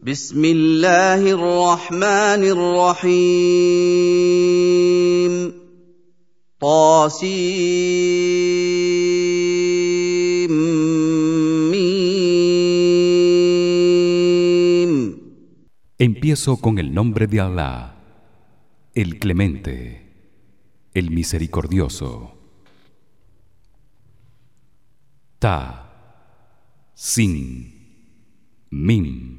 بسم الله الرحمن الرحيم طاسيم ميم Empiezo con el nombre de Allah, el Clemente, el Misericordioso. Ta, Sin, Mim.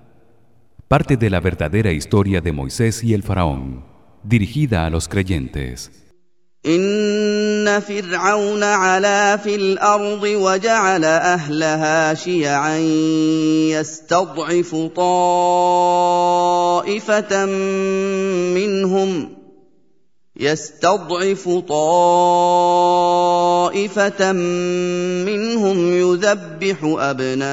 parte de la verdadera historia de Moisés y el faraón, dirigida a los creyentes. Inna fir'aun ala fil ardi wa ja'ala ahlaha shi'an yastad'ifu ta'ifatan minhum يستضعف طائفة منهم يذبح أبناءهم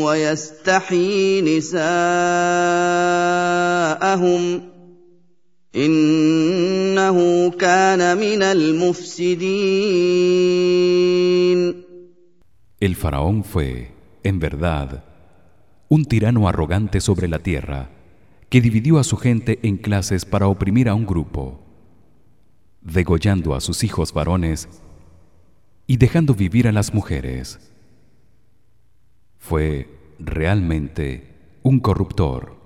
ويستحيي نساءهم إنه كان من المفسدين. El faraón fue, en verdad, un tirano arrogante sobre la tierra, que dividió a su gente en clases para oprimir a un grupo, degollando a sus hijos varones y dejando vivir a las mujeres. Fue realmente un corruptor.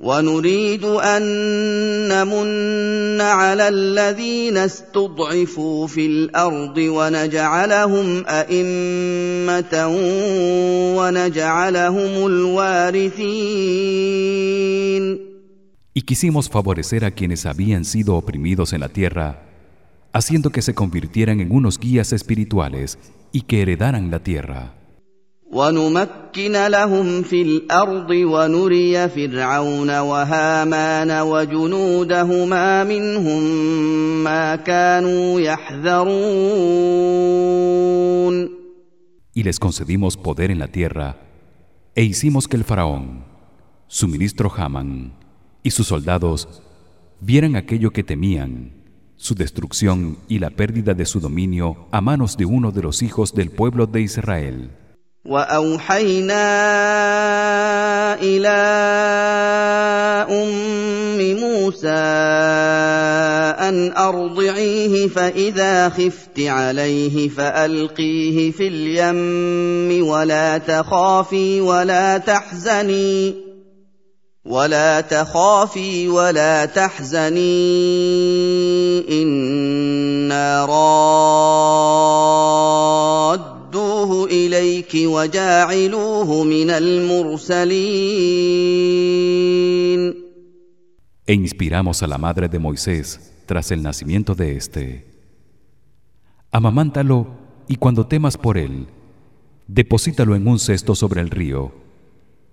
ونريد ان نمن على الذين استضعفوا في الارض ونجعلهم ائمه ونجعلهم الوارثين y quisimos favorecer a quienes habían sido oprimidos en la tierra haciendo que se convirtieran en unos guías espirituales y que heredaran la tierra. y les concedimos poder en la tierra e hicimos que el faraón su ministro Haman y sus soldados vieran aquello que temían, su destrucción y la pérdida de su dominio a manos de uno de los hijos del pueblo de Israel. واوحينا الى ام موسى ان ارضعيه فاذا خفت عليه فالقيه في اليم ولا تخافي ولا تحزني ولا تخافي ولا تحزني انا رادوه اليك وجاعلوه من المرسلين E inspiramos a la madre de Moisés tras el nacimiento de éste. Amamántalo y cuando temas por él, deposítalo en un cesto sobre el río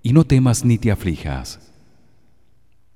y no temas ni te aflijas.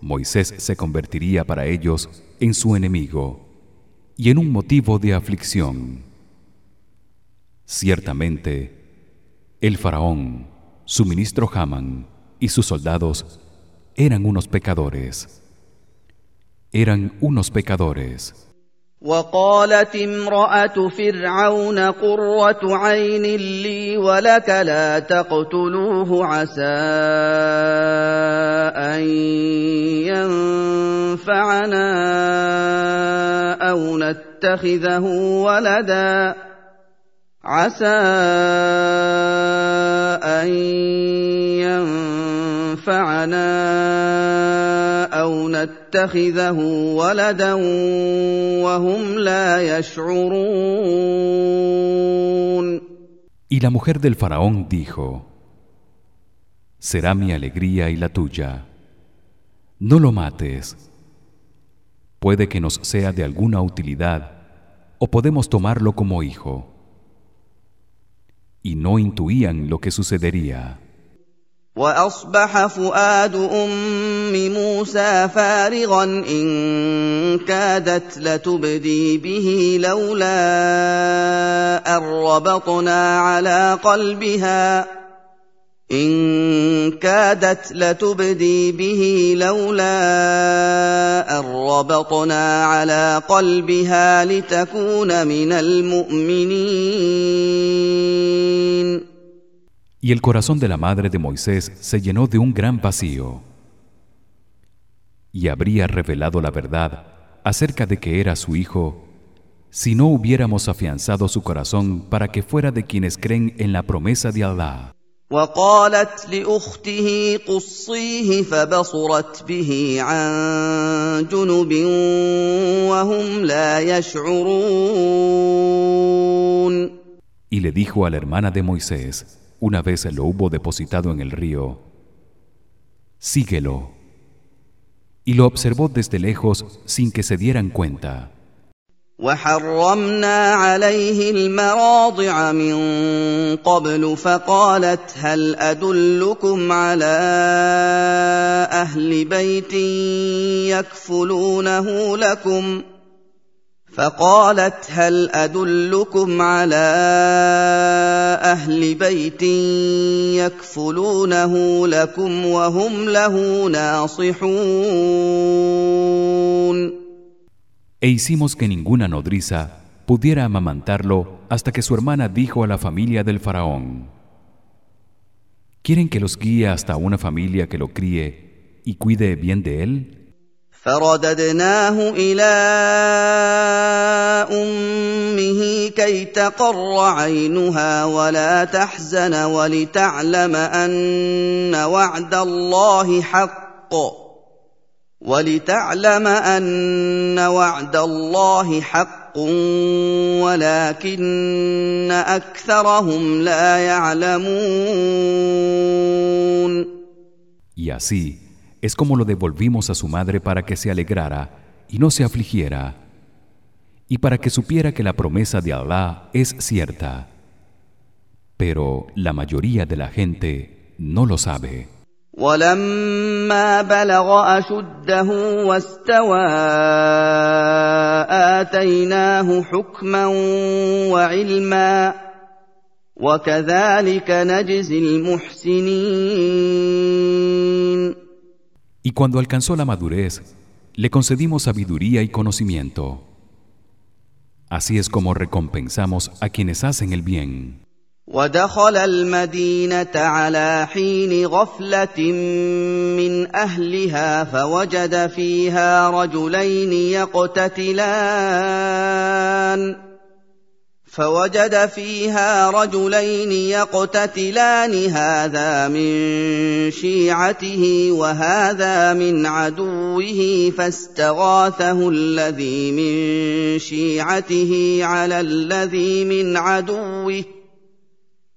Moisés se convertiría para ellos en su enemigo y en un motivo de aflicción. Ciertamente, el faraón, su ministro Haman y sus soldados eran unos pecadores. Eran unos pecadores. وقالت امرأة فرعون قرة عين لي ولك لا تقتلوه عسى أن ينفعنا أو نتخذه ولدا عسى أن ينفعنا أو نتخذه يتخذه ولدا وهم لا يشعرون Y la mujer del faraón dijo: Será mi alegría y la tuya. No lo mates. Puede que nos sea de alguna utilidad o podemos tomarlo como hijo. Y no intuían lo que sucedería. وأصبح فؤاد أم موسى فارغا إن كادت لتبدي به لولا أن ربطنا على قلبها. إن كادت لتبدي به لولا أن ربطنا على قلبها لتكون من المؤمنين. Y el corazón de la madre de Moisés se llenó de un gran vacío. Y habría revelado la verdad acerca de que era su hijo si no hubiéramos afianzado su corazón para que fuera de quienes creen en la promesa de Allah. وقالت لاخته قصيه فبصرت به عن جنب وهم لا يشعرون Y le dijo a la hermana de Moisés, una vez lo hubo depositado en el río, síguelo. Y lo observó desde lejos sin que se dieran cuenta. وحرمنا عليه المراضع من قبل فقالت هل ادلكم على اهل بيت يكفلونه لكم فقالت هل ادلكم على اهل بيت يكفلونه لكم وهم له ناصحون E hicimos que ninguna nodriza pudiera amamantarlo hasta que su hermana dijo a la familia del faraón: ¿Quieren que los guíe hasta una familia que lo críe y cuide bien de él? فرددناه إلى أمه كي تقر عينها ولا تحزن ولتعلم أن وعد الله حق. ولتعلم أن وعد الله حق ولكن أكثرهم لا يعلمون. Y así es como lo devolvimos a su madre para que se alegrara y no se afligiera y para que supiera que la promesa de Allah es cierta. Pero la mayoría de la gente no lo sabe. Y cuando alcanzó la madurez, le concedimos sabiduría y conocimiento. Así es como recompensamos a quienes hacen el bien. ودخل المدينه على حين غفله من اهلها فوجد فيها رجلين يقتتلان فوجد فيها رجلين يقتتلان هذا من شيعته وهذا من عدوه فاستغاثه الذي من شيعته على الذي من عدوه.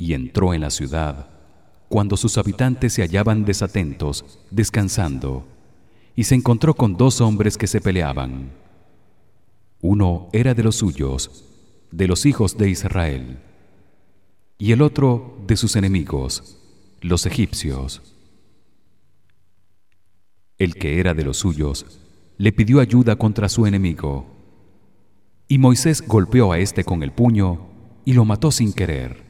Y entró en la ciudad cuando sus habitantes se hallaban desatentos, descansando, y se encontró con dos hombres que se peleaban. Uno era de los suyos, de los hijos de Israel, y el otro de sus enemigos, los egipcios. El que era de los suyos le pidió ayuda contra su enemigo, y Moisés golpeó a éste con el puño y lo mató sin querer.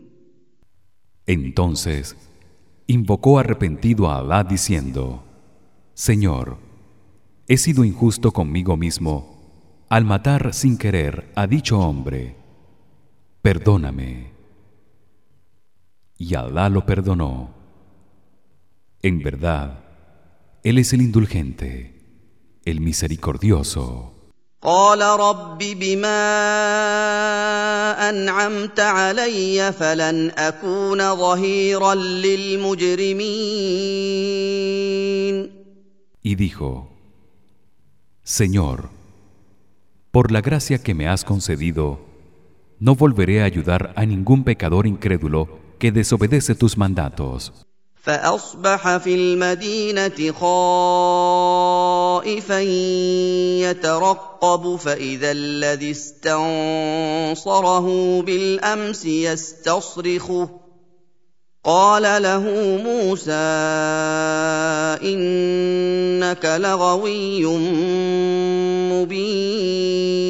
Entonces invocó arrepentido a Alá diciendo: Señor, he sido injusto conmigo mismo al matar sin querer a dicho hombre. Perdóname. Y Alá lo perdonó. En verdad, él es el indulgente, el misericordioso. قال رب بما انعمت علي فلن اكون ظهيرا للمجرمين Y dijo: Señor, por la gracia que me has concedido, no volveré a ayudar a ningún pecador incrédulo que desobedece tus mandatos. فأصبح في المدينة خائفا يترقب فإذا الذي استنصره بالأمس يستصرخه قال له موسى إنك لغوي مبين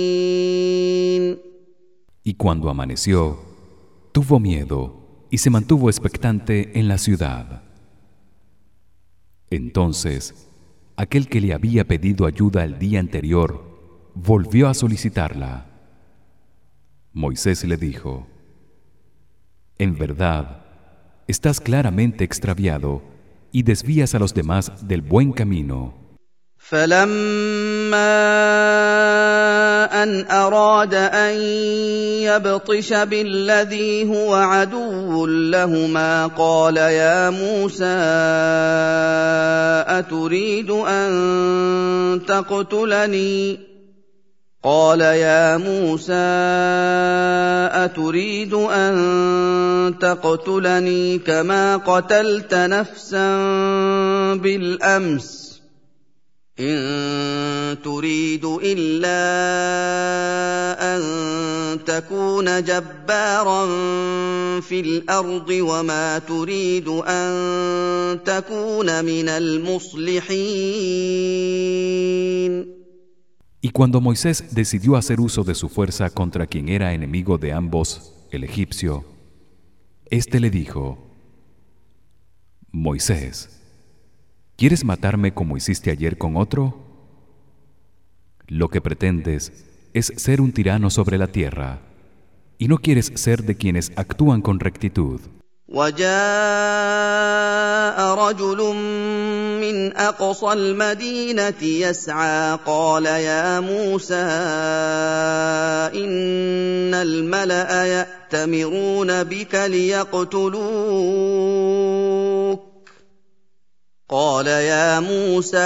Y cuando amaneció, tuvo miedo y se mantuvo expectante en la ciudad. Entonces, aquel que le había pedido ayuda el día anterior volvió a solicitarla. Moisés le dijo: En verdad, estás claramente extraviado y desvías a los demás del buen camino. ان أراد أن يبطش بالذي هو عدو لهما قال يا موسى أتريد أن تقتلني؟ قال يا موسى أتريد أن تقتلني كما قتلت نفسا بالأمس. ان تريد الا ان تكون جبارا في الارض وما تريد ان تكون من المصلحين Y cuando Moisés decidió hacer uso de su fuerza contra quien era enemigo de ambos, el egipcio, éste le dijo: Moisés, ¿quieres matarme como hiciste ayer con otro? Lo que pretendes es ser un tirano sobre la tierra y no quieres ser de quienes actúan con rectitud. وجاء رجل من اقصى المدينه يسعى قال يا موسى ان الملا ياتمرون بك ليقتلوك قال يا موسى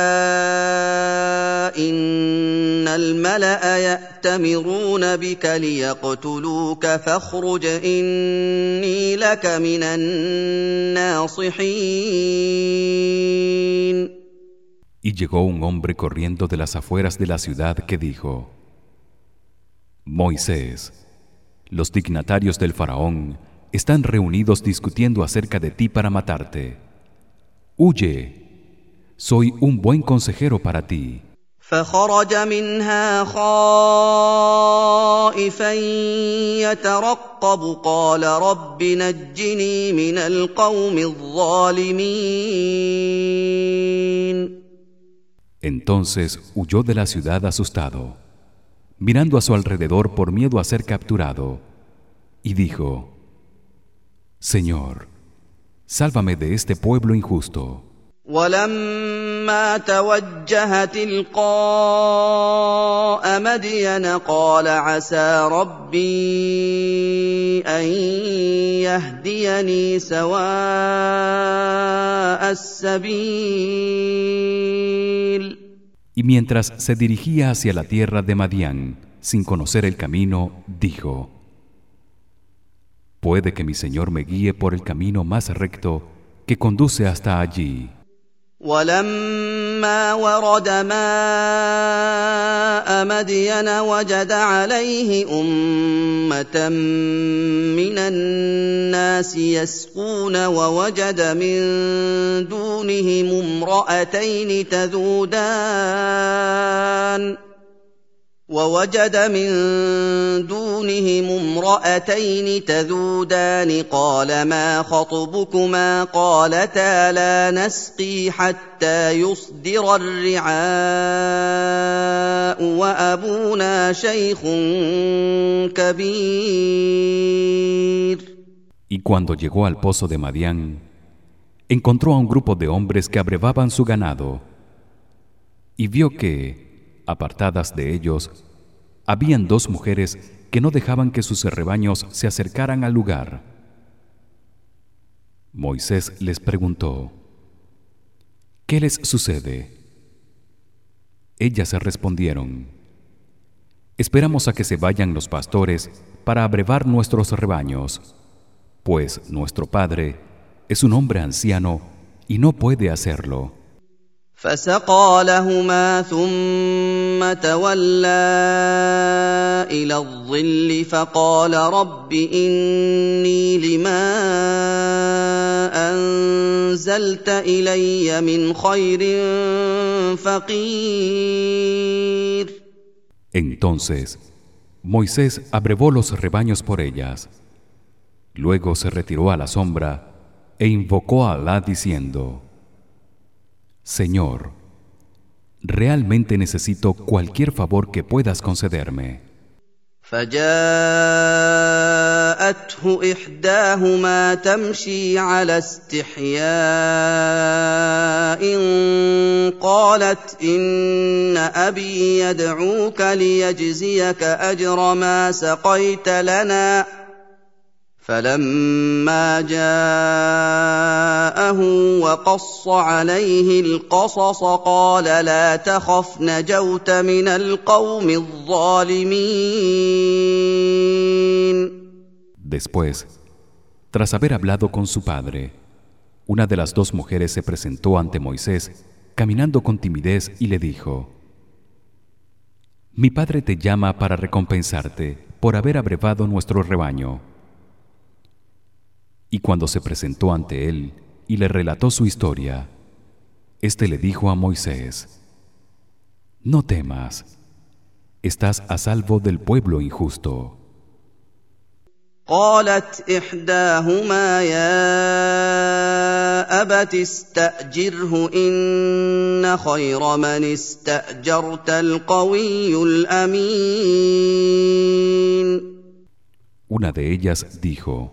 ان الملا ياتمرون بك ليقتلوك فاخرج اني لك من الناصحين Y llegó un hombre corriendo de las afueras de la ciudad que dijo: Moisés, los dignatarios del faraón están reunidos discutiendo acerca de ti para matarte. Huye. Soy un buen consejero para ti. فخرج منها خائفا يترقب قال رب نجني من القوم الظالمين Entonces huyó de la ciudad asustado, mirando a su alrededor por miedo a ser capturado, y dijo: Señor, sálvame de este pueblo injusto. ولما توجه تلقاء مدين قال عسى ربي ان يهديني سواء السبيل Y mientras se dirigía hacia la tierra de Madián, sin conocer el camino, dijo: Puede que mi Señor me guíe por el camino más recto que conduce hasta allí. ولما فلما ورد ماء مدين وجد عليه امه من الناس يسقون ووجد من دونهم امراتين تذودان ووجد من دونهم امراتين تذودان قال ما خطبكما قالتا لا نسقي حتى يصدر الرعاء وابونا شيخ كبير Y cuando llegó al pozo de Madián, encontró a un grupo de hombres que abrevaban su ganado y vio que apartadas de ellos habían dos mujeres que no dejaban que sus rebaños se acercaran al lugar Moisés les preguntó ¿Qué les sucede? Ellas respondieron Esperamos a que se vayan los pastores para abrevar nuestros rebaños pues nuestro padre es un hombre anciano y no puede hacerlo فسقى لهما ثم تولى الى الظل فقال رب اني لما انزلت الي من خير فقير Entonces Moisés abrevó los rebaños por ellas. Luego se retiró a la sombra e invocó a Alá diciendo: Señor, realmente necesito cualquier favor que puedas concederme. فجاءته احداهما تمشي على استحياء قالت ان ابي يدعوك ليجزيك اجر ما سقيت لنا فلما جاءه وقص عليه القصص قال لا تخف نجوت من القوم الظالمين Después, tras haber hablado con su padre, una de las dos mujeres se presentó ante Moisés caminando con timidez y le dijo: Mi padre te llama para recompensarte por haber abrevado nuestro rebaño. Y cuando se presentó ante él y le relató su historia, éste le dijo a Moisés: No temas, estás a salvo del pueblo injusto. قالت احداهما يا ابت استاجره ان خير من استاجرت القوي الامين Una de ellas dijo: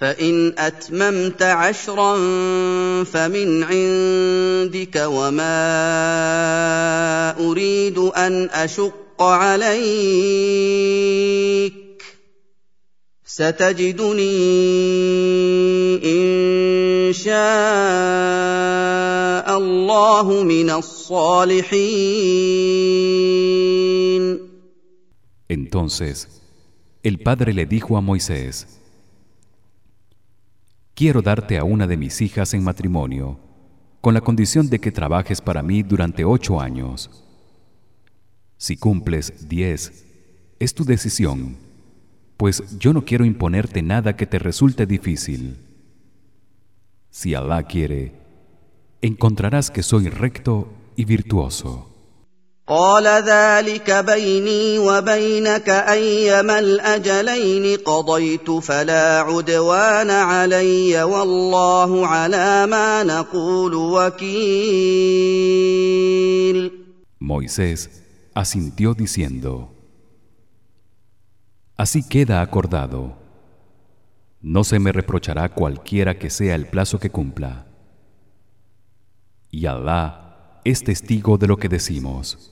فإن أتممت عشرا فمن عندك وما أريد أن أشق عليك ستجدني إن شاء الله من الصالحين. Entonces, el padre le dijo a Moisés: Quiero darte a una de mis hijas en matrimonio, con la condición de que trabajes para mí durante ocho años. Si cumples diez, es tu decisión, pues yo no quiero imponerte nada que te resulte difícil. Si Alá quiere, encontrarás que soy recto y virtuoso. قال ذلك بيني وبينك ايما الاجلين قضيت فلا عدوان علي والله على ما نقول وكيل Moisés asintió diciendo: Así queda acordado. No se me reprochará cualquiera que sea el plazo que cumpla. Y Alá es testigo de lo que decimos.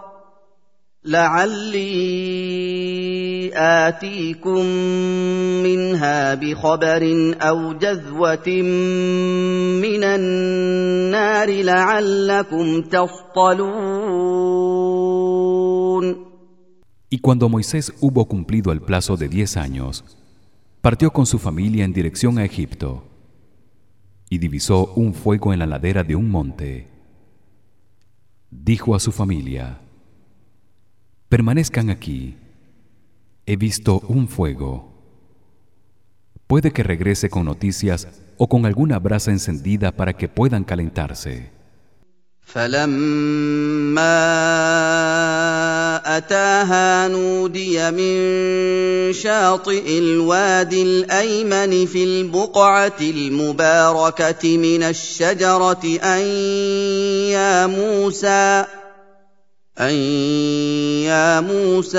لعلي اتيكم منها بخبر او جذوه من النار لعلكم تصطلون Y cuando Moisés hubo cumplido el plazo de diez años, partió con su familia en dirección a Egipto y divisó un fuego en la ladera de un monte. Dijo a su familia: permanezcan aquí he visto un fuego puede que regrese con noticias o con alguna brasa encendida para que puedan calentarse فلما اتاها نودي من شاطئ الوادي الايمن في البقعه المباركه من الشجره ان يا موسى أن يا موسى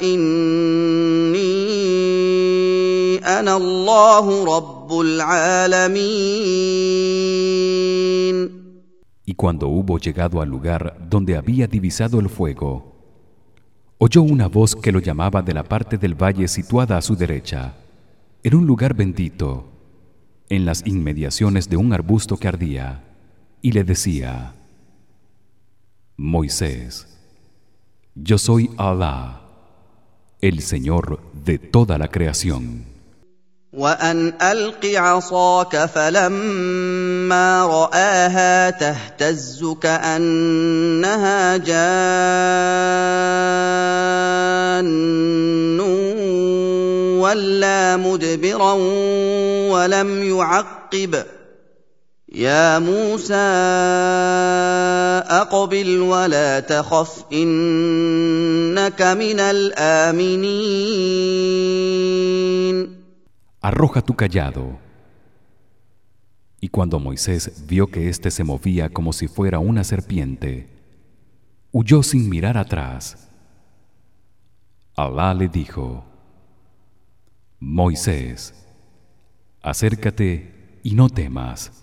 إني أنا الله رب العالمين Y cuando hubo llegado al lugar donde había divisado el fuego, oyó una voz que lo llamaba de la parte del valle situada a su derecha, en un lugar bendito, en las inmediaciones de un arbusto que ardía, y le decía: Moisés Yo soy Allah el Señor de toda la creación وان الق عصاك فلما راها تهتز كانها جان ولا مدبرا ولم يعقب يا موسى اقبل ولا تخف انك من الامنين Arroja tu callado. Y cuando Moisés vio que éste se movía como si fuera una serpiente, huyó sin mirar atrás. Alá le dijo: Moisés, acércate y no temas.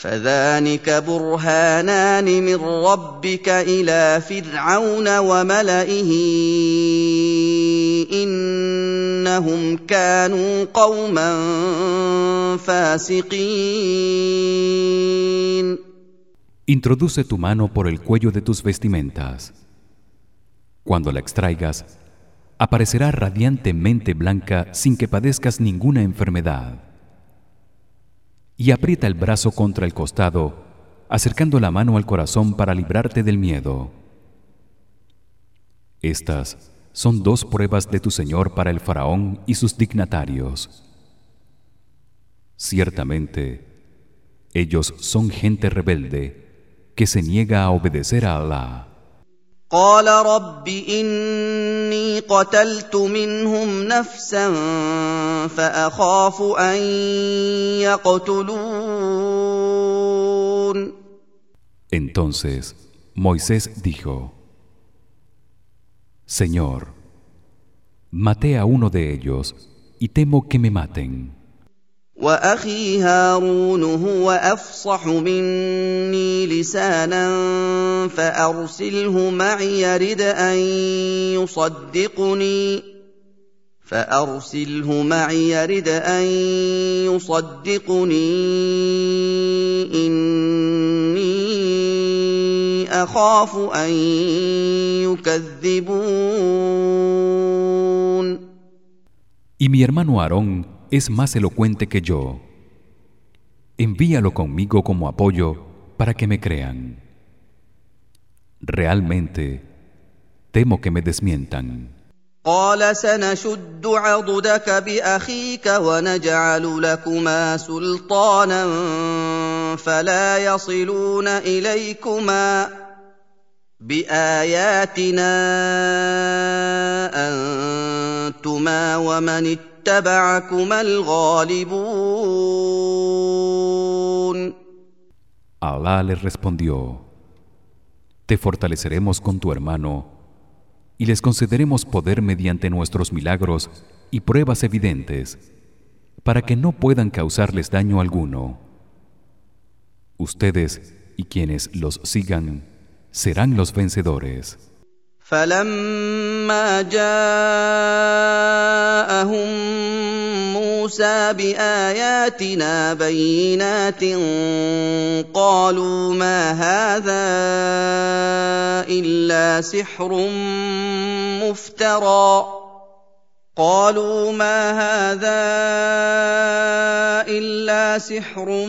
فذلك برهانان من ربك الى فرعون وملئه انهم كانوا قوما فاسقين Introduce tu mano por el cuello de tus vestimentas. Cuando la extraigas, aparecerá radiantemente blanca sin que padezcas ninguna enfermedad. Y aprieta el brazo contra el costado, acercando la mano al corazón para librarte del miedo. Estas son dos pruebas de tu Señor para el faraón y sus dignatarios. Ciertamente, ellos son gente rebelde que se niega a obedecer a Allah. قال رب اني قتلت منهم نفسا فاخاف ان يقتلون Entonces Moisés dijo: Señor, maté a uno de ellos y temo que me maten. وأخي هارون هو أفصح مني لسانا فأرسله معي يرد أن يصدقني فأرسله معي يرد أن يصدقني إني أخاف أن يكذبون. Y mi hermano Aarón es más elocuente que yo envíalo conmigo como apoyo para que me crean realmente temo que me desmientan قال سنشد عضدك باخيك ونجعل لكما سلطانا فلا يصلون اليكما باياتنا انتما ومن اتبعكما الغالبون Allah le respondió Te fortaleceremos con tu hermano y les concederemos poder mediante nuestros milagros y pruebas evidentes para que no puedan causarles daño alguno ustedes y quienes los sigan serán los vencedores موسى بآياتنا بينات قالوا ما هذا إلا سحر مفترى قالوا ما هذا الا سحر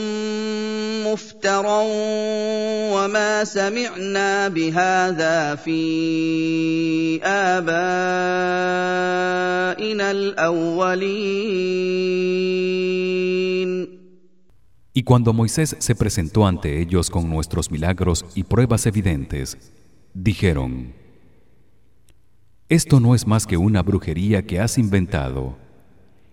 مفترى وما سمعنا بهذا في ابائنا الاولين Y cuando Moisés se presentó ante ellos con nuestros milagros y pruebas evidentes, dijeron: esto no es más que una brujería que has inventado.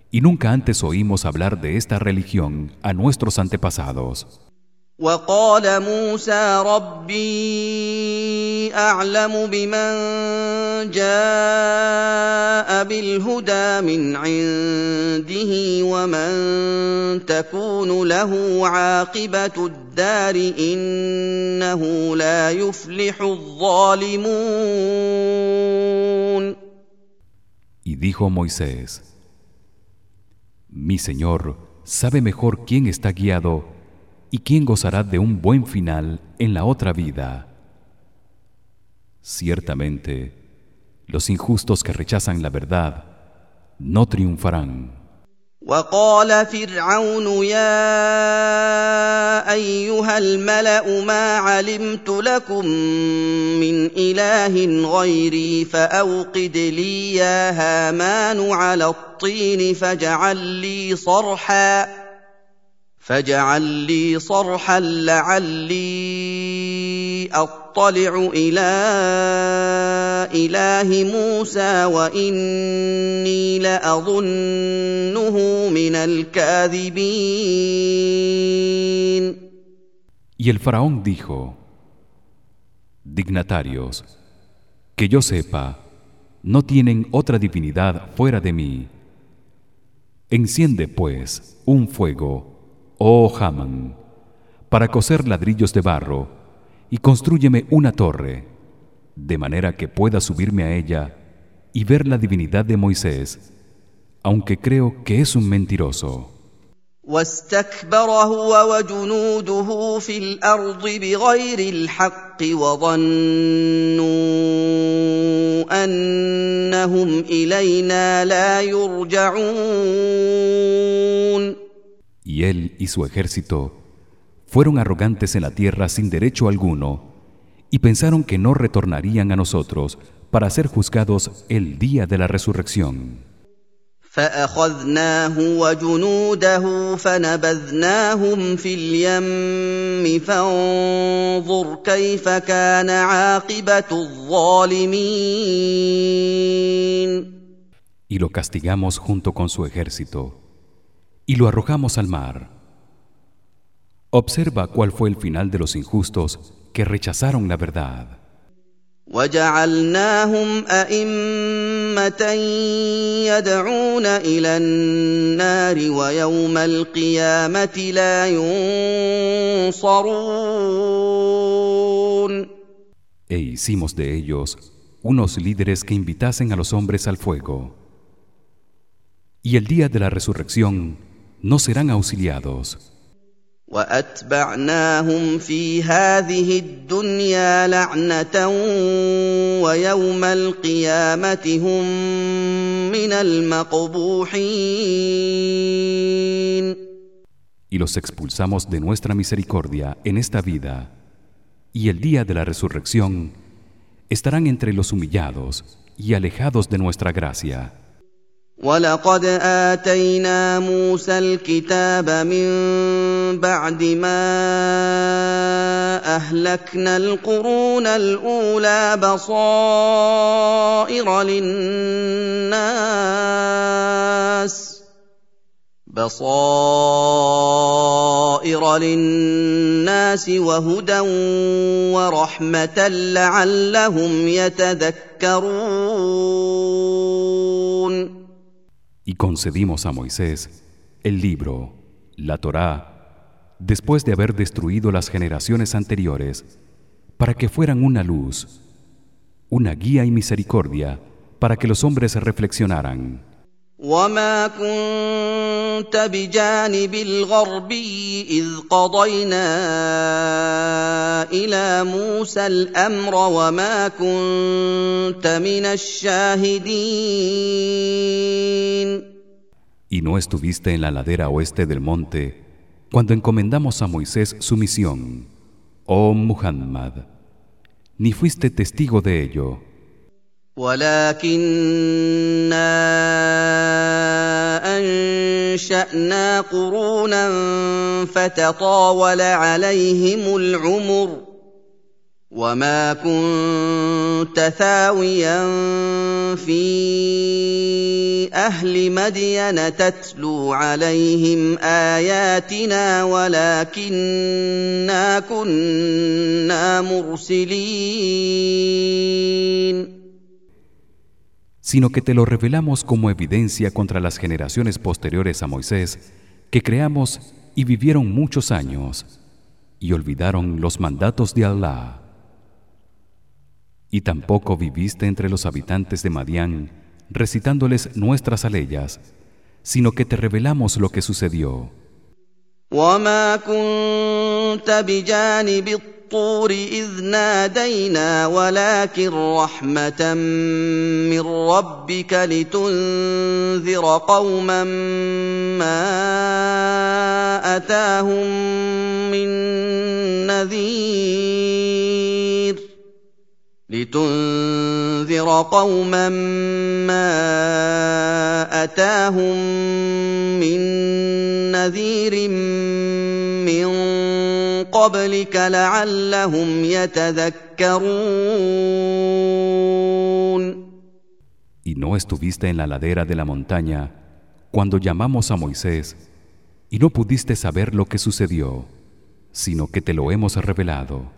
Y nunca antes oímos hablar de esta religión a nuestros antepasados. وقال موسى ربي أعلم بمن جاء بالهدى من عنده ومن تكون له عاقبة الدار إنه لا يفلح الظالمون. Y dijo Moisés Mi Señor sabe mejor quién está guiado y quién gozará de un buen final en la otra vida ciertamente los injustos que rechazan la verdad no triunfarán وقال فرعون يا ايها الملا ما علمت لكم من اله غيري فاوقد لي يا هامان على الطين فاجعل لي صرحا فاجعل لي صرحا لعلي اطلع الى اله موسى واني لاظنه من الكاذبين Y el faraón dijo Dignatarios que yo sepa no tienen otra divinidad fuera de mí Enciende pues un fuego oh Haman para coser ladrillos de barro y constrúyeme una torre de manera que pueda subirme a ella y ver la divinidad de Moisés aunque creo que es un mentiroso y él y su ejército fueron arrogantes en la tierra sin derecho alguno y pensaron que no retornarían a nosotros para ser juzgados el día de la resurrección. y lo castigamos junto con su ejército y lo arrojamos al mar. Observa cuál fue el final de los injustos que rechazaron la verdad. E hicimos de ellos unos líderes que invitasen a los hombres al fuego. Y el día de la resurrección no serán auxiliados واتبعناهم في هذه الدنيا لعنه ويوم القيامه هم من المقبوحين Y los expulsamos de nuestra misericordia en esta vida y el día de la resurrección estarán entre los humillados y alejados de nuestra gracia. ولقد اتينا موسى الكتاب من بعد ما اهلكنا القرون الاولى بصائر للناس بصائر للناس وهدى ورحمه لعلهم يتذكرون Y concedimos a Moisés el libro, la Torá, después de haber destruido las generaciones anteriores, para que fueran una luz, una guía y misericordia para que los hombres reflexionaran. وما كنت بجانب الغربي اذ قضينا الى موسى الامر وما كنت من الشاهدين Y no estuviste en la ladera oeste del monte cuando encomendamos a Moisés su misión, oh Muhammad, ni fuiste testigo de ello. ولكنا أنشأنا قرونا فتطاول عليهم العمر وما كنت ثاويا في أهل مدين تتلو عليهم آياتنا ولكنا كنا مرسلين. Sino que te lo revelamos como evidencia contra las generaciones posteriores a Moisés que creamos y vivieron muchos años y olvidaron los mandatos de Allah. Y tampoco viviste entre los habitantes de Madián recitándoles nuestras aleyas, sino que te revelamos lo que sucedió. الطور إذ نادينا ولكن رحمة من ربك لتنذر قوما ما أتاهم من نذير. لتنذر قوما ما اتاهم من نذير من قبلك لعلهم يتذكرون Y no estuviste en la ladera de la montaña cuando llamamos a Moisés y no pudiste saber lo que sucedió sino que te lo hemos revelado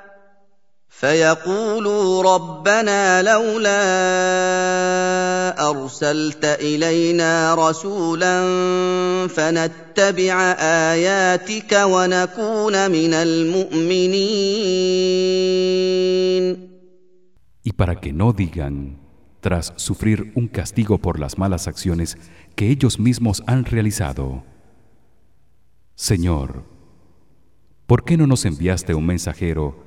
فيقولوا ربنا لولا ارسلت الينا رسولا فنتبع اياتك ونكون من المؤمنين Y para que no digan tras sufrir un castigo por las malas acciones que ellos mismos han realizado Señor ¿por qué no nos enviaste un mensajero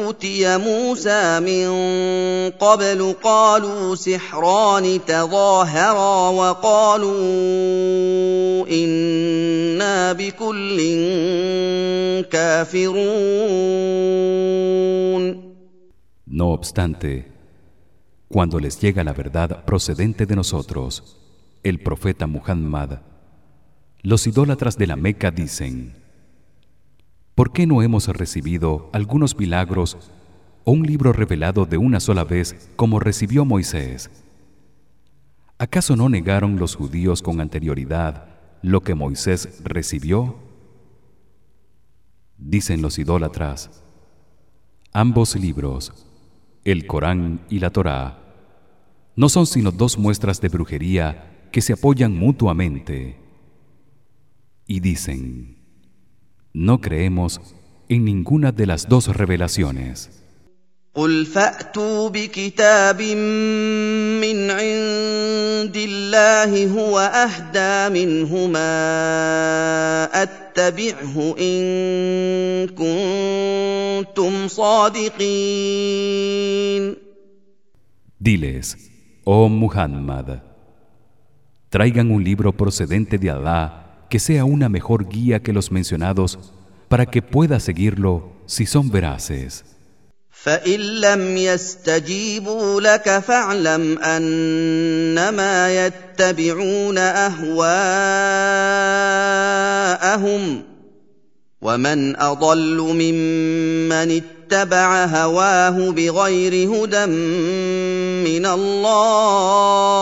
موسى من قبل قالوا سحران تظاهرا وقالوا إنا بكل كافرون No obstante, cuando les llega la verdad procedente de nosotros, el profeta Muhammad, los idólatras de la Meca dicen: ¿Por qué no hemos recibido algunos milagros o un libro revelado de una sola vez como recibió Moisés? ¿Acaso no negaron los judíos con anterioridad lo que Moisés recibió? Dicen los idólatras: Ambos libros, el Corán y la Torá, no son sino dos muestras de brujería que se apoyan mutuamente. Y dicen: No creemos en ninguna de las dos revelaciones. قل فاتوا بكتاب من عند الله هو اهدى منهما اتبعه ان كنتم صادقين Diles, oh Muhammad, traigan un libro procedente de Allah que sea una mejor guía que los mencionados para que pueda seguirlo si son veraces. فان لم يستجيبوا لك فاعلم انما يتبعون اهواءهم ومن اضل ممن اتبع هواه بغير هدى من الله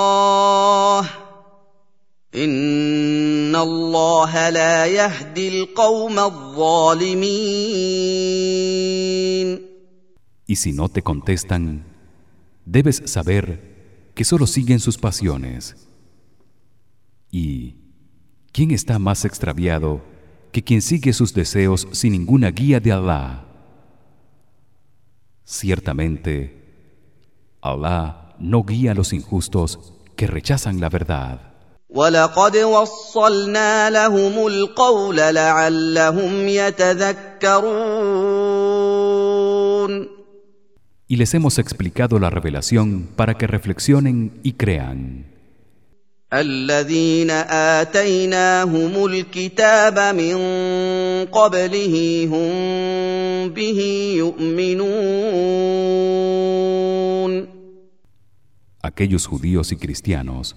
ان الله لا يهدي القوم الظالمين Y si no te contestan, debes saber que solo siguen sus pasiones. Y ¿quién está más extraviado que quien sigue sus deseos sin ninguna guía de Allah? Ciertamente, Allah no guía a los injustos que rechazan la verdad. ولقد وصلنا لهم القول لعلهم يتذكرون Y les hemos explicado la revelación para que reflexionen y crean. الذين آتيناهم الكتاب من قبله هم به يؤمنون Aquellos judíos y cristianos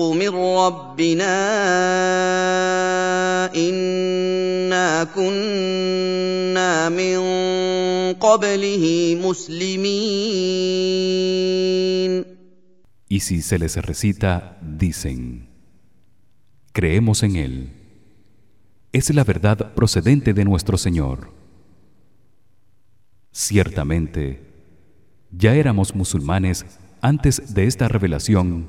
من ربنا انا كنا من قبله مسلمين y si se les recita dicen creemos en él es la verdad procedente de nuestro Señor ciertamente ya éramos musulmanes antes de esta revelación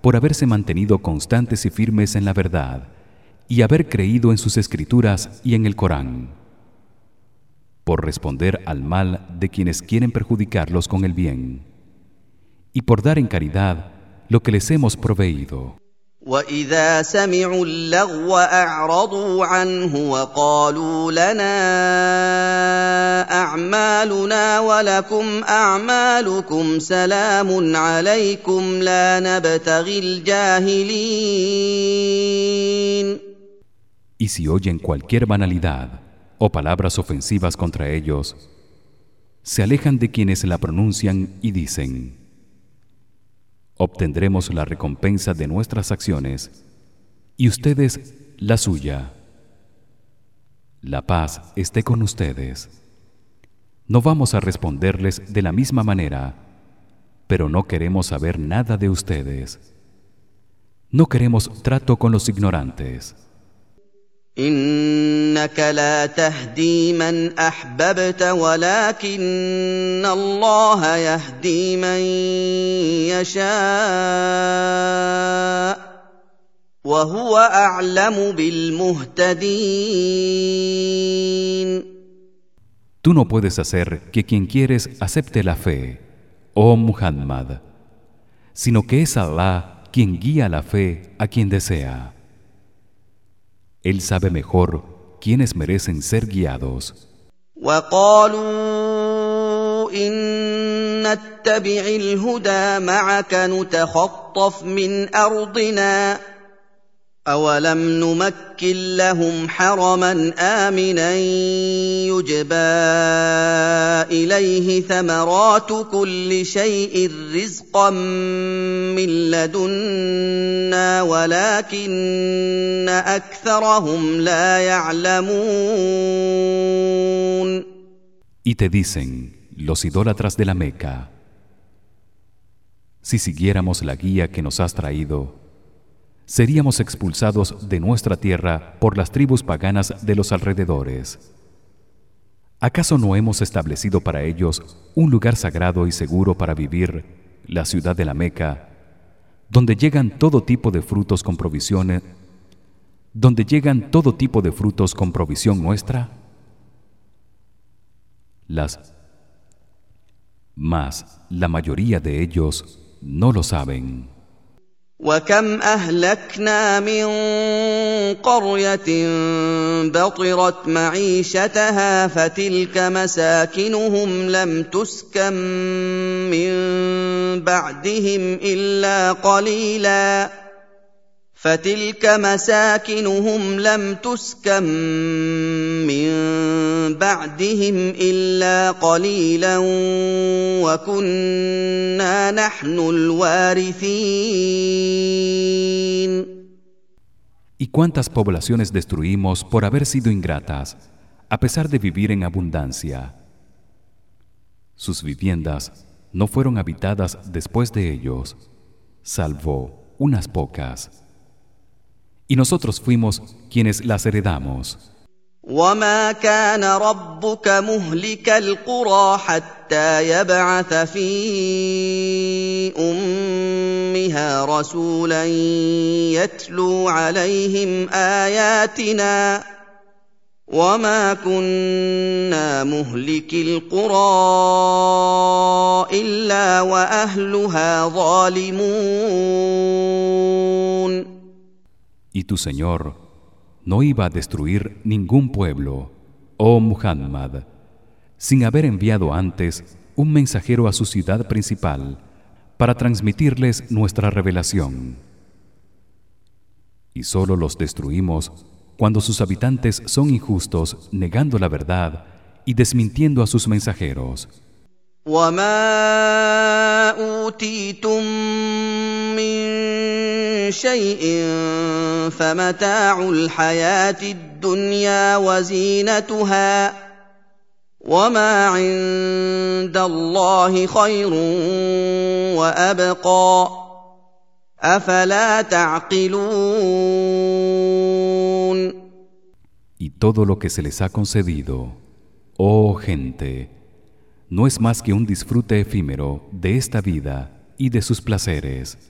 por haberse mantenido constantes y firmes en la verdad y haber creído en sus escrituras y en el Corán. por responder al mal de quienes quieren perjudicarlos con el bien y por dar en caridad lo que les hemos proveído. واذا سمعوا اللغو اعرضوا عنه وقالوا لنا اعمالنا ولكم اعمالكم سلام عليكم لا نبتغي الجاهلين Y si oyen cualquier banalidad o palabras ofensivas contra ellos se alejan de quienes la pronuncian y dicen obtendremos la recompensa de nuestras acciones y ustedes la suya. La paz esté con ustedes. No vamos a responderles de la misma manera pero no queremos saber nada de ustedes. No queremos trato con los ignorantes. انك لا تهدي من احببت ولكن الله يهدي من يشاء وهو اعلم بالمهتدين Tú no puedes hacer que quien quieres acepte la fe, oh Muhammad, sino que es Allah quien guía la fe a quien desea. Él sabe mejor quienes merecen ser guiados. وقالوا إن نتبع الهدى معك نتخطف من أرضنا أولم نمكن لهم حرما آمنا يجبى إليه ثمرات كل شيء رزقا من لدنا ولكن أكثرهم لا يعلمون Y te dicen, los idólatras de la Meca, si siguiéramos la guía que nos has traído, seríamos expulsados de nuestra tierra por las tribus paganas de los alrededores. ¿Acaso no hemos establecido para ellos un lugar sagrado y seguro para vivir, la ciudad de la Meca, donde llegan todo tipo de frutos con provisiones, donde llegan todo tipo de frutos con provisión nuestra? Las más la mayoría de ellos no lo saben. وكم اهلكنا من قريه بطرت معيشتها فتلك مساكنهم لم تسكن من بعدهم الا قليلا فتلك مساكنهم لم تسكن من بعدهم الا قليلا وكنا نحن الوارثين ¿Y cuántas poblaciones destruimos por haber sido ingratas, a pesar de vivir en abundancia? Sus viviendas no fueron habitadas después de ellos, salvo unas pocas. Y nosotros fuimos quienes las heredamos. وما كان ربك مهلك القرى حتى يبعث في امها رسولا يتلو عليهم اياتنا وما كنا مهلك القرى الا واهلها ظالمون y tu Señor no iba a destruir ningún pueblo, oh Muhammad, sin haber enviado antes un mensajero a su ciudad principal para transmitirles nuestra revelación. Y solo los destruimos cuando sus habitantes son injustos, negando la verdad y desmintiendo a sus mensajeros. شيء فمتاع الحياة الدنيا وزينتها وما عند الله خير وابقى افلا تعقلون Y todo lo que se les ha concedido, oh gente, no es más que un disfrute efímero de esta vida y de sus placeres.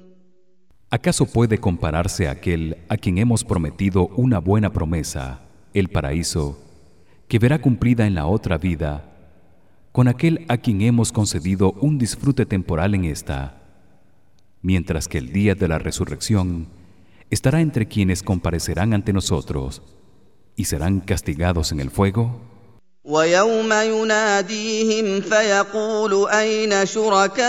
¿Acaso puede compararse aquel a quien hemos prometido una buena promesa, el paraíso, que verá cumplida en la otra vida? con aquel a quien hemos concedido un disfrute temporal en esta mientras que el día de la resurrección estará entre quienes comparecerán ante nosotros y serán castigados en el fuego ويوم يناديهم فيقول اين شركائي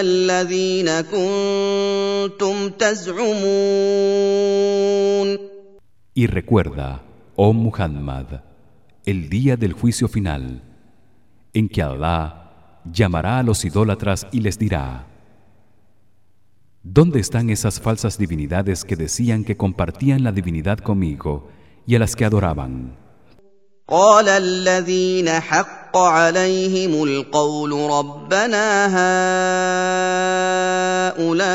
الذين كنتم تزعمون Y recuerda, oh Muhammad, el día del juicio final, en que Allah llamará a los idólatras y les dirá: ¿Dónde están esas falsas divinidades que decían que compartían la divinidad conmigo y a las que adoraban? قال الذين حق عليهم القول ربنا هؤلاء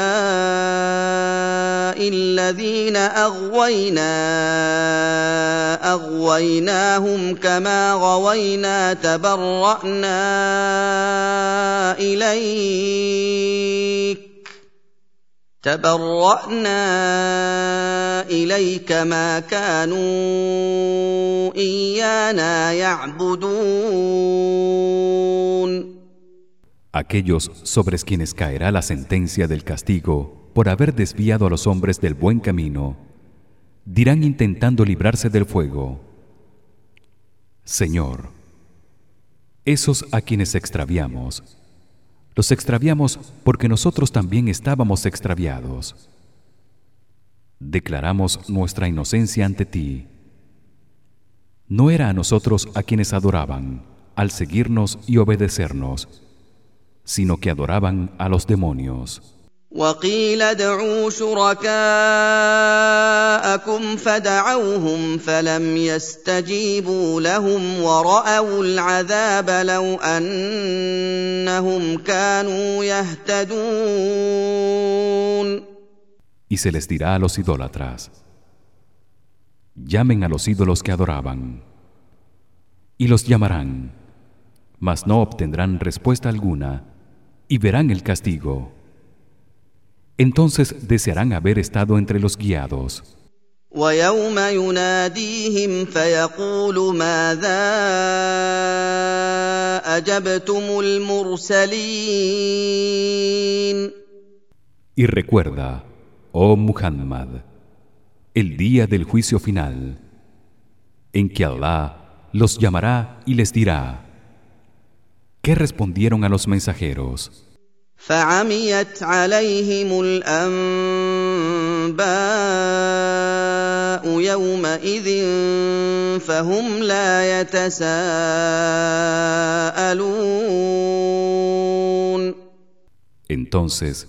الذين أغوينا أغويناهم كما غوينا تبرأنا إليك تبرانا اليك ما كانوا ايانا يعبدون Aquellos sobre quienes caerá la sentencia del castigo por haber desviado a los hombres del buen camino dirán intentando librarse del fuego Señor esos a quienes extraviamos los extraviamos porque nosotros también estábamos extraviados. Declaramos nuestra inocencia ante ti. No era a nosotros a quienes adoraban al seguirnos y obedecernos sino que adoraban a los demonios وقيل ادعوا شركاءكم فدعوهم فلم يستجيبوا لهم وراوا العذاب لو انهم كانوا يهتدون y se les dirá a los idólatras llamen a los ídolos que adoraban y los llamarán mas no obtendrán respuesta alguna y verán el castigo entonces desearán haber estado entre los guiados ويوم يناديهم فيقول ماذا اجبتم المرسلين y recuerda oh Muhammad el día del juicio final en que Allah los llamará y les dirá ¿qué respondieron a los mensajeros? فعميت عليهم الانباء يومئذ فهم لا يتساءلون Entonces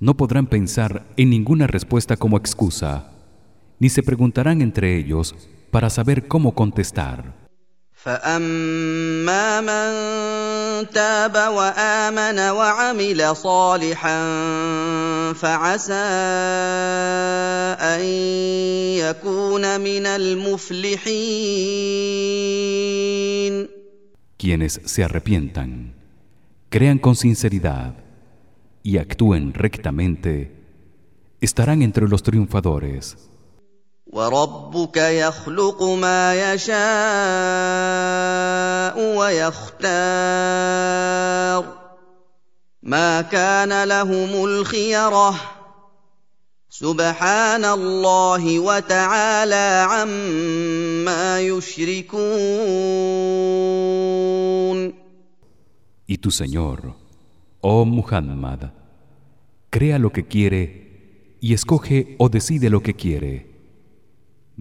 no podrán pensar en ninguna respuesta como excusa ni se preguntarán entre ellos para saber cómo contestar فاما من تاب وامن وعمل صالحا فعسى ان يكون من المفلحين quienes se arrepientan crean con sinceridad y actúen rectamente estarán entre los triunfadores وربك يخلق ما يشاء ويختار. ما كان لهم الخيرة. سبحان الله وتعالى عما يشركون. Y tu Señor, oh Muhammad, crea lo que quiere y escoge o decide lo que quiere.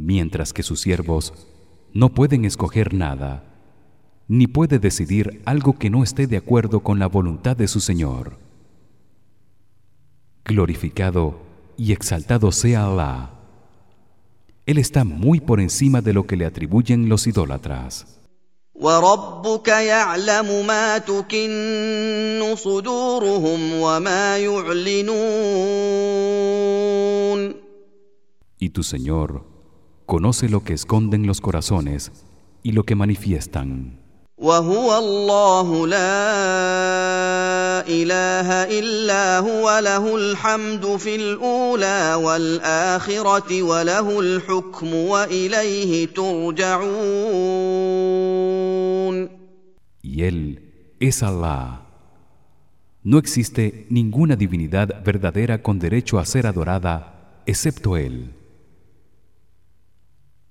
Mientras que sus siervos no pueden escoger nada ni puede decidir algo que no esté de acuerdo con la voluntad de su Señor. Glorificado y exaltado sea Allah. Él está muy por encima de lo que le atribuyen los idólatras. Y tu Señor conoce lo que esconden los corazones y lo que manifiestan. وهو الله لا اله الا هو له الحمد في الاولى والاخره وله الحكم واليه ترجعون Y él es Allah. No existe ninguna divinidad verdadera con derecho a ser adorada excepto él.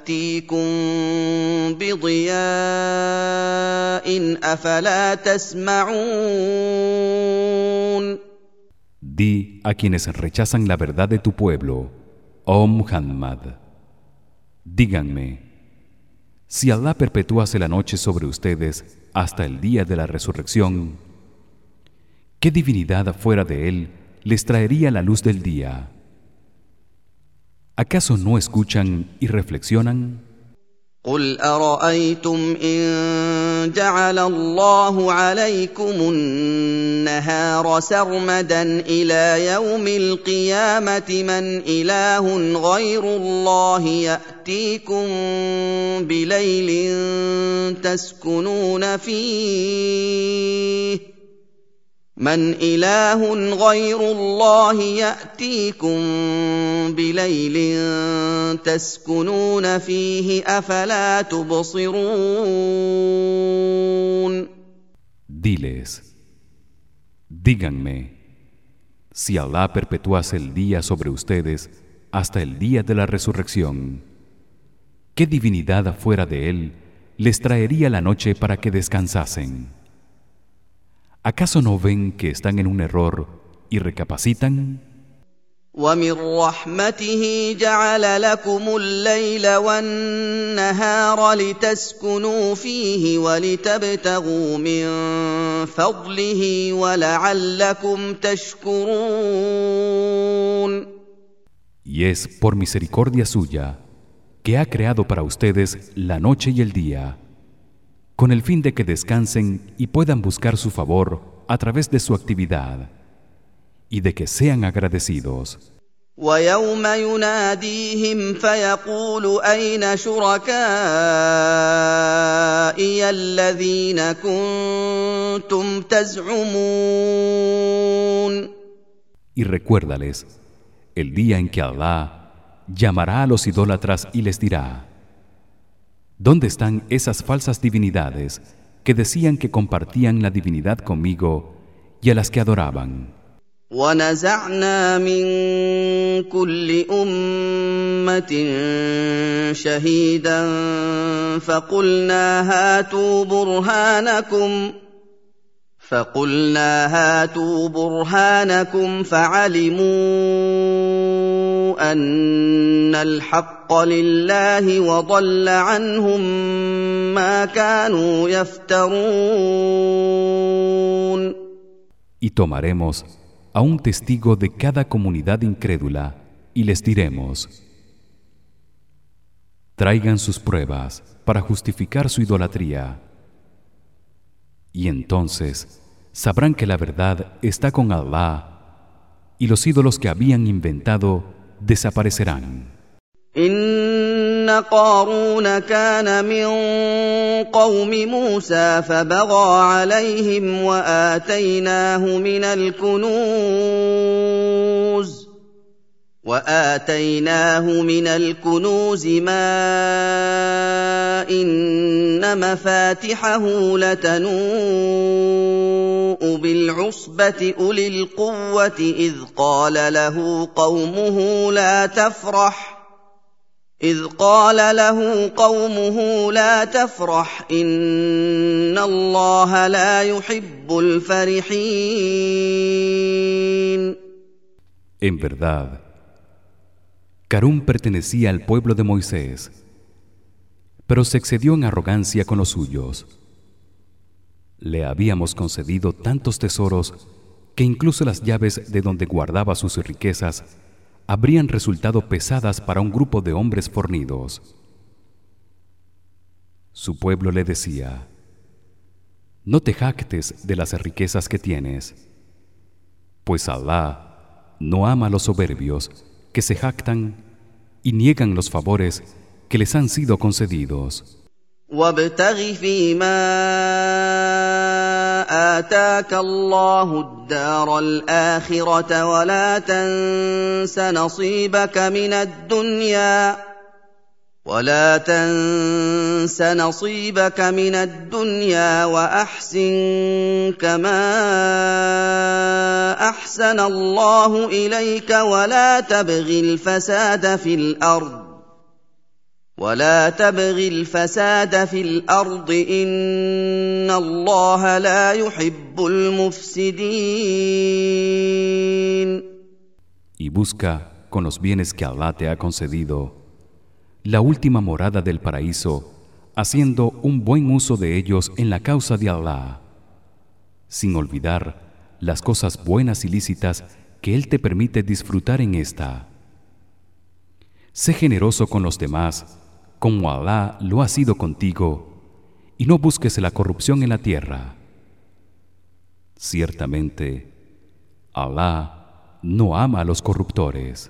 ياتيكم بضياء افلا تسمعون Di a quienes rechazan la verdad de tu pueblo, oh Muhammad, díganme si Allah perpetuase la noche sobre ustedes hasta el día de la resurrección qué divinidad fuera de él les traería la luz del día acaso no escuchan y reflexionan قل ارايتم ان جعل الله عليكم النهار سرمدا الى يوم القيامه من اله غير الله ياتيكم بليل تسكنون فيه من اله غير الله ياتيكم بليل تسكنون فيه افلا تبصرون Diles Díganme si Allah perpetuase el día sobre ustedes hasta el día de la resurrección qué divinidad fuera de él les traería la noche para que descansasen ¿Acaso no ven que están en un error y recapacitan? ومن رحمته جعل لكم الليل والنهار لتسكنوا فيه ولتبتغوا من فضله ولعلكم تشكرون Y es por misericordia suya que ha creado para ustedes la noche y el día con el fin de que descansen y puedan buscar su favor a través de su actividad y de que sean agradecidos. ويوم يناديهم فيقول أين شركائي الذين كنتم تزعمون Y recuérdales el día en que Allah llamará a los idólatras y les dirá ¿Dónde están esas falsas divinidades que decían que compartían la divinidad conmigo y a las que adoraban? ونزعنا من كل أمة شهيدا فقلنا هاتوا برهانكم فقلنا هاتوا برهانكم فعلموا ان الحق لله وضل عنهم ما كانوا يفترون Y tomaremos a un testigo de cada comunidad incrédula y les diremos Traigan sus pruebas para justificar su idolatría y entonces sabrán que la verdad está con Allah y los ídolos que habían inventado desaparecerán. إن قارون كان من قوم موسى فبغى عليهم وآتيناه من الكنوز. واتيناه من الكنوز ما ان مفاتحه لتنوء بالعصبه اولي القوه اذ قال له قومه لا تفرح إذ قال له قومه لا تفرح إن الله لا يحب الفرحين En verdad Carún pertenecía al pueblo de Moisés. Pero se excedió en arrogancia con los suyos. Le habíamos concedido tantos tesoros que incluso las llaves de donde guardaba sus riquezas habrían resultado pesadas para un grupo de hombres fornidos. Su pueblo le decía no te jactes de las riquezas que tienes pues Alá no ama a los soberbios que se jactan y niegan los favores que les han sido concedidos وابتغ فيما اتاك الله الدار الاخره ولا تنس نصيبك من الدنيا ولا تنس نصيبك من الدنيا وأحسن كما أحسن الله إليك ولا تبغ الفساد في الأرض ولا تبغ الفساد في الأرض إن الله لا يحب المفسدين. Y busca con los bienes que Allah te ha concedido la última morada del paraíso haciendo un buen uso de ellos en la causa de Allah sin olvidar las cosas buenas y lícitas que él te permite disfrutar en esta. Sé generoso con los demás como Allah lo ha sido contigo y no busques la corrupción en la tierra. Ciertamente Allah no ama a los corruptores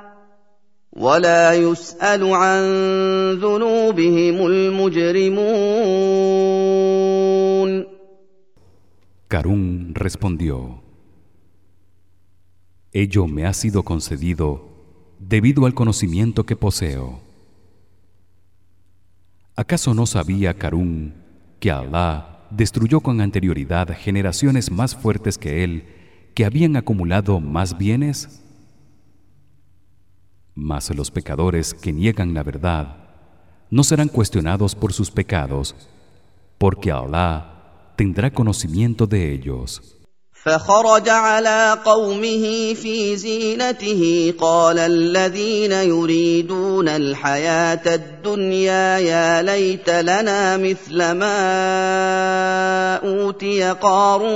ولا يسال عن ذنوبهم المجرمون Carún respondió Ello me ha sido concedido debido al conocimiento que poseo ¿Acaso no sabía Carún que Allah destruyó con anterioridad generaciones más fuertes que él que habían acumulado más bienes? Mas los pecadores que niegan la verdad no serán cuestionados por sus pecados, porque Allah tendrá conocimiento de ellos. فخرج على قومه في زينته قال الذين يريدون الحياه الدنيا يا ليت لنا مثل ما اوتي قارون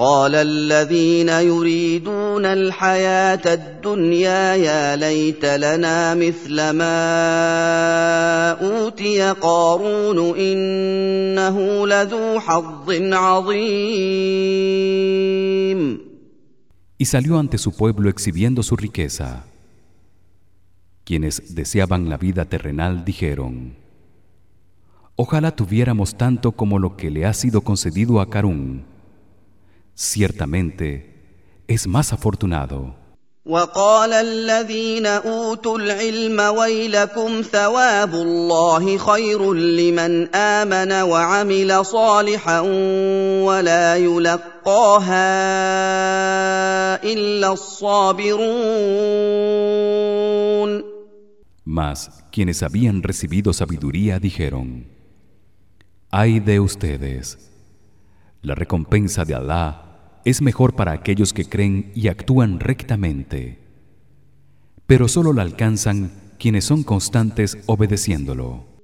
قال الذين يريدون الحياه الدنيا يا ليت لنا مثل ما اوتي قارون انه لذو حظ عظيم Y salió ante su pueblo exhibiendo su riqueza. Quienes deseaban la vida terrenal dijeron: Ojalá tuviéramos tanto como lo que le ha sido concedido a Carún. ciertamente es más afortunado وقال الذين اوتوا العلم ويلكم ثواب الله خير لمن امن وعمل صالحا ولا يلقاها الا الصابرون mas quienes habían recibido sabiduría dijeron ay de ustedes la recompensa de Allah es mejor para aquellos que creen y actúan rectamente pero solo la alcanzan quienes son constantes obedeciéndolo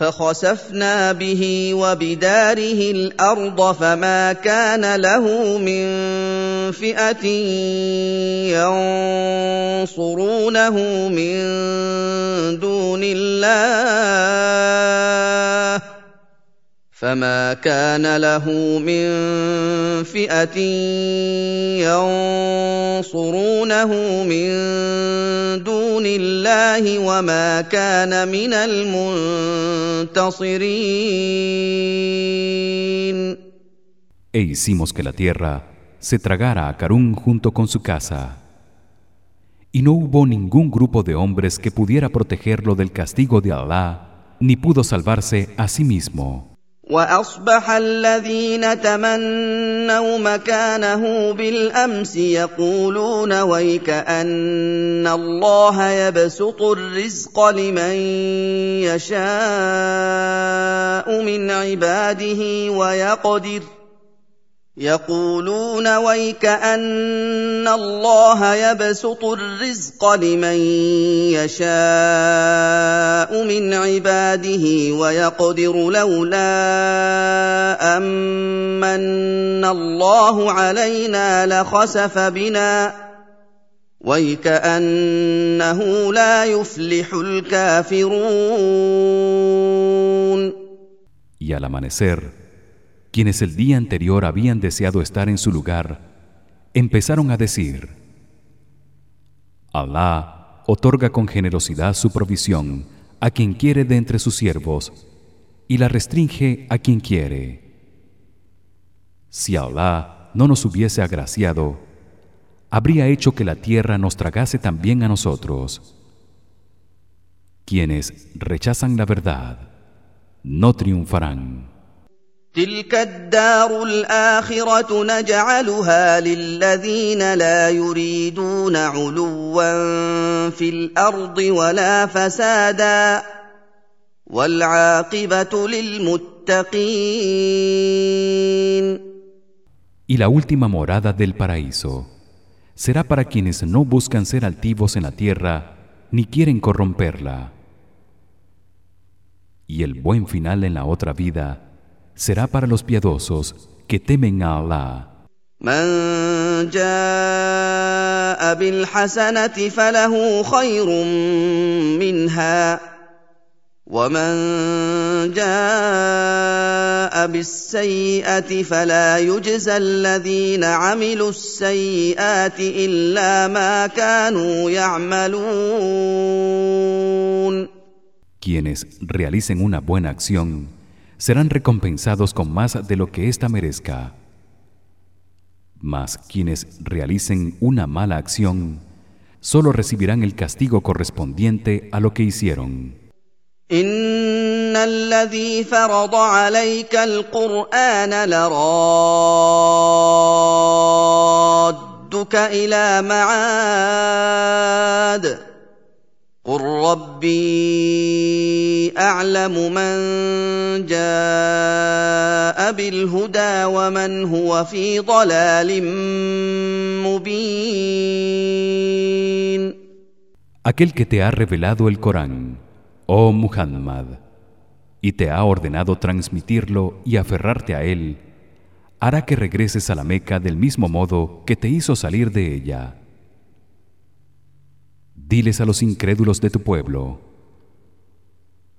فخسفنا به وبداره الارض فما كان له من فئه ينصرونه من دون الله فما كان له من فئه ينصرونه من دون الله وما كان من المنتصرين E hicimos que la tierra se tragara a Carún junto con su casa. Y no hubo ningún grupo de hombres que pudiera protegerlo del castigo de Allah, ni pudo salvarse a sí mismo. وأصبح الذين تمنوا مكانه بالأمس يقولون ويك أن الله يبسط الرزق لمن يشاء من عباده ويقدر يقولون ويك ان الله يبسط الرزق لمن يشاء من عباده ويقدر لولا أمن الله علينا لخسف بنا ويكأنه لا يفلح الكافرون. Y al amanecer, quienes el día anterior habían deseado estar en su lugar, empezaron a decir: Allah otorga con generosidad su provisión a quien quiere de entre sus siervos y la restringe a quien quiere. Si Allah no nos hubiese agraciado, habría hecho que la tierra nos tragase también a nosotros. Quienes rechazan la verdad no triunfarán. تلك الدار الآخرة نجعلها للذين لا يريدون علوا في الأرض ولا فسادا والعاقبة للمتقين Y la última morada del paraíso será para quienes no buscan ser altivos en la tierra ni quieren corromperla. Y el buen final en la otra vida será para los piadosos que temen a Allah. من جاء بالحسنة فله خير منها ومن جاء بالسيئة فلا يجزى الذين عملوا السيئات إلا ما كانوا يعملون Quienes realicen una buena acción serán recompensados con más de lo que ésta merezca. Mas quienes realicen una mala acción solo recibirán el castigo correspondiente a lo que hicieron. قل ربي اعلم من جاء بالهدى ومن هو في ضلال مبين Aquel que te ha revelado el Corán oh Muhammad y te ha ordenado transmitirlo y aferrarte a él hará que regreses a la Meca del mismo modo que te hizo salir de ella Diles a los incrédulos de tu pueblo: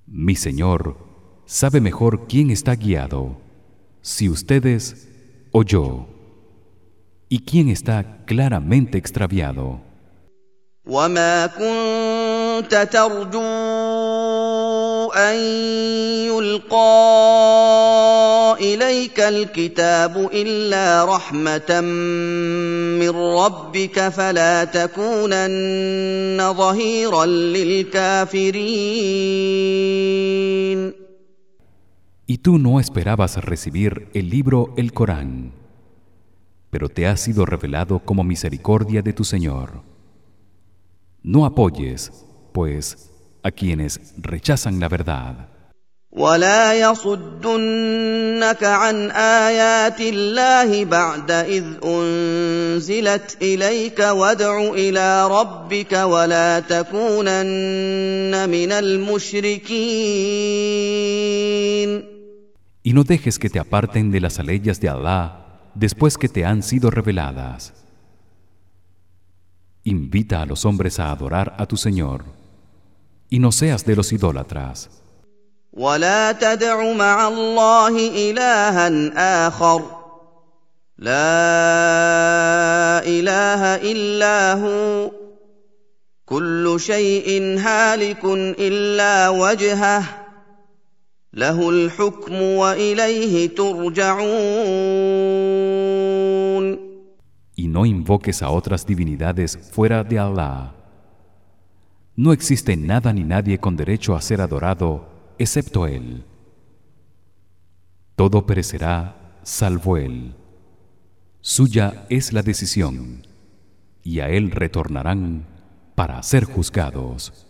Mi Señor sabe mejor quién está guiado, si ustedes o yo, y quién está claramente extraviado. ان يلقى اليك الكتاب الا رحمه من ربك فلا تكونن ظهيرا للكافرين Y tú no esperabas recibir el libro el Corán, pero te ha sido revelado como misericordia de tu Señor. No apoyes, pues, a quienes rechazan la verdad. ولا يصدنك عن ايات الله بعد اذ انزلت اليك وادع الى ربك ولا تكونن من المشركين Y no dejes que te aparten de las leyes de Allah después que te han sido reveladas. Invita a los hombres a adorar a tu Señor y no seas de los idólatras. ولا تدع مع الله الها اخر لا اله الا هو كل شيء هالك الا وجهه له الحكم واليه ترجعون Y no invoques a otras divinidades fuera de Allah. No existe nada ni nadie con derecho a ser adorado excepto él. Todo perecerá salvo él. Suya es la decisión y a él retornarán para ser juzgados.